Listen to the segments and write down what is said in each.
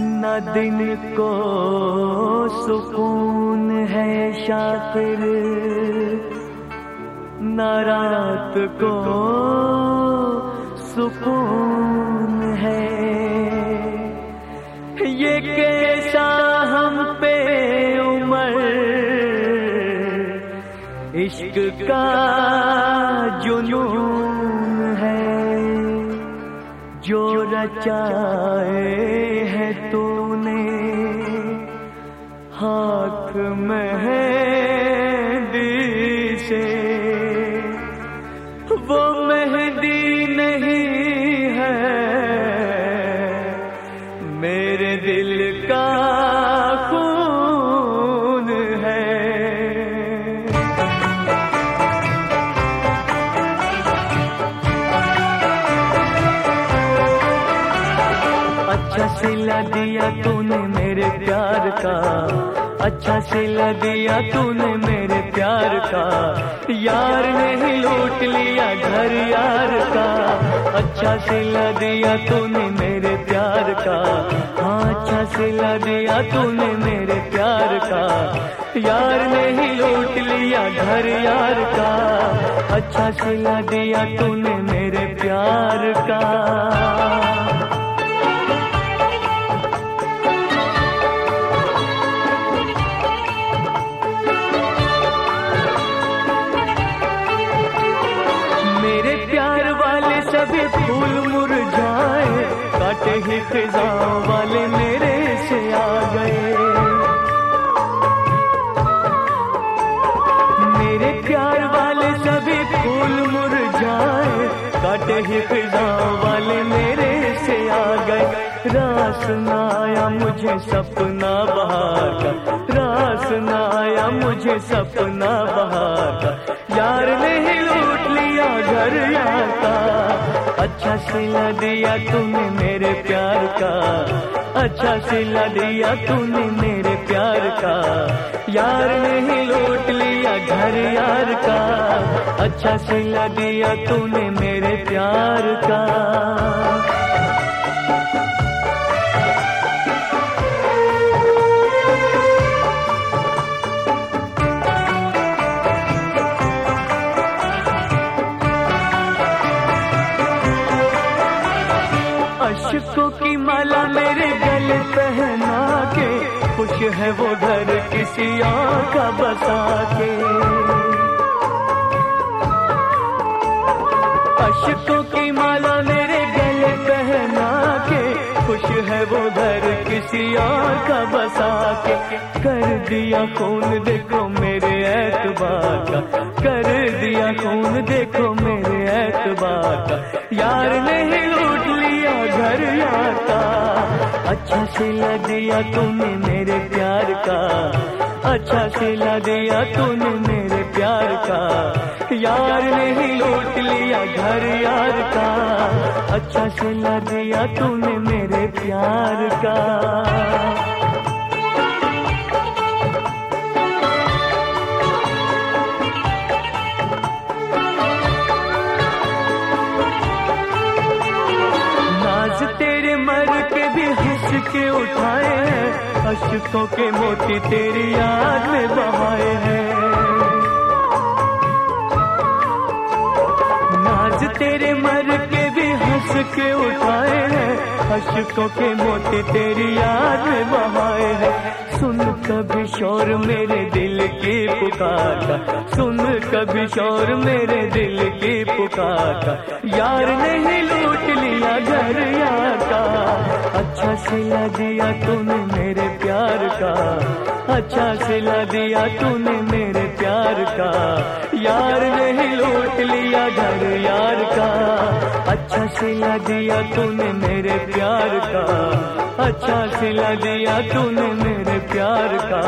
न दिन को सुकून है शाकिर न रात को सुकून है। ये कैसा हम पे उमर, इश्क का जुनून जो रचाए है तूने हाथ में से अच्छा सिला दिया तूने मेरे प्यार का। अच्छा सिला दिया तूने मेरे प्यार का। यार ने ही लूट लिया घर यार का। अच्छा सिला दिया तूने मेरे प्यार का। हाँ अच्छा सिला दिया तूने मेरे प्यार का। यार ने ही लूट लिया घर यार का। अच्छा सिला दिया तूने मेरे प्यार का। सभी फूल मुरझाए, काटे ही खिजा वाले मेरे से आ गए। मेरे प्यार वाले सभी फूल मुरझाए, काटे ही खिजा वाले मेरे से आ गए। रास नाया मुझे सपना बहार का, रास नाया मुझे सपना बहार अच्छा सिला दिया तूने मेरे प्यार का। अच्छा सिला दिया तूने मेरे प्यार का। यार नहीं लूट लिया घर यार का। अच्छा सिला दिया तूने मेरे प्यार का। है वो घर किसी और का बसा के। अशकों की माला मेरे गले पहना के, खुश है वो घर किसी और का बसा के। कर दिया खून देखो मेरे एतबार का, कर दिया खून देखो मेरे एतबार का। यार नहीं लूट लिया घर का। अच्छा सिला दिया तूने मेरे प्यार का। अच्छा सिला दिया तूने मेरे प्यार का। यार नहीं लूट लिया घर यार का। अच्छा सिला दिया तूने मेरे प्यार का। के उठाए हैं अशकों के मोती तेरी याद में बहाए हैं। नाज तेरे मर के भी हंस के उठाए हैं अशकों के मोती तेरी याद में बहाए हैं। सुन कभी शोर मेरे दिल की पुकार सुन कभी शोर मेरे दिल की पुकार यार नहीं लूट लिया घर यार का अच्छा सिला दिया तूने मेरे प्यार का। अच्छा सिला दिया तूने मेरे प्यार का। यार नहीं लूट लिया घर यार का। अच्छा सिला दिया तूने मेरे प्यार का। अच्छा सिला दिया तूने मेरे प्यार का।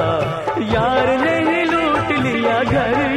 यार नहीं लूट लिया घर